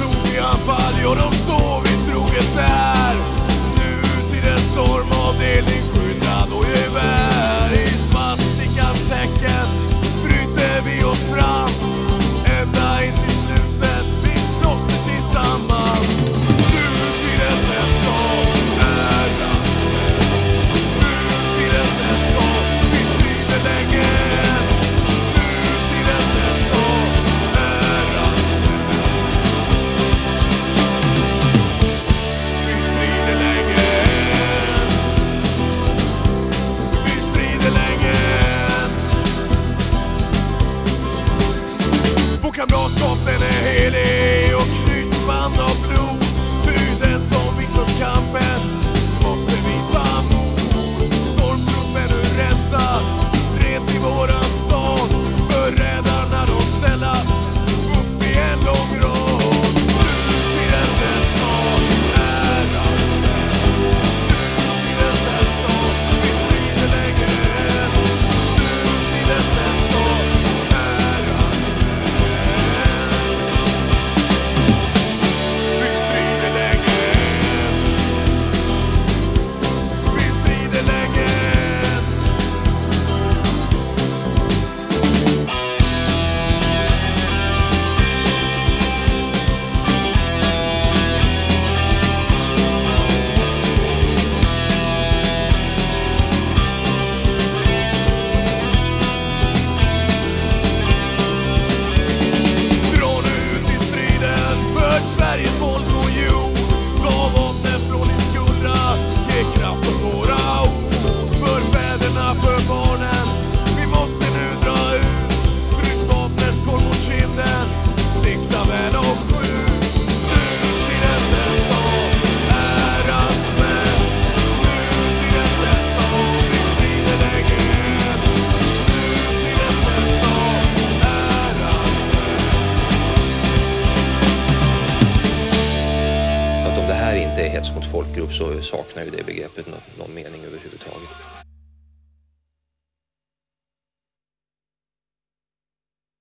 blodsotiga baljor de står vi troget där. Nu till en stormavdelning skyddad och gevär. I svastikans tecken bryter vi oss fram. inte är hets mot folkgrupp så saknar ju det begreppet någon mening överhuvudtaget.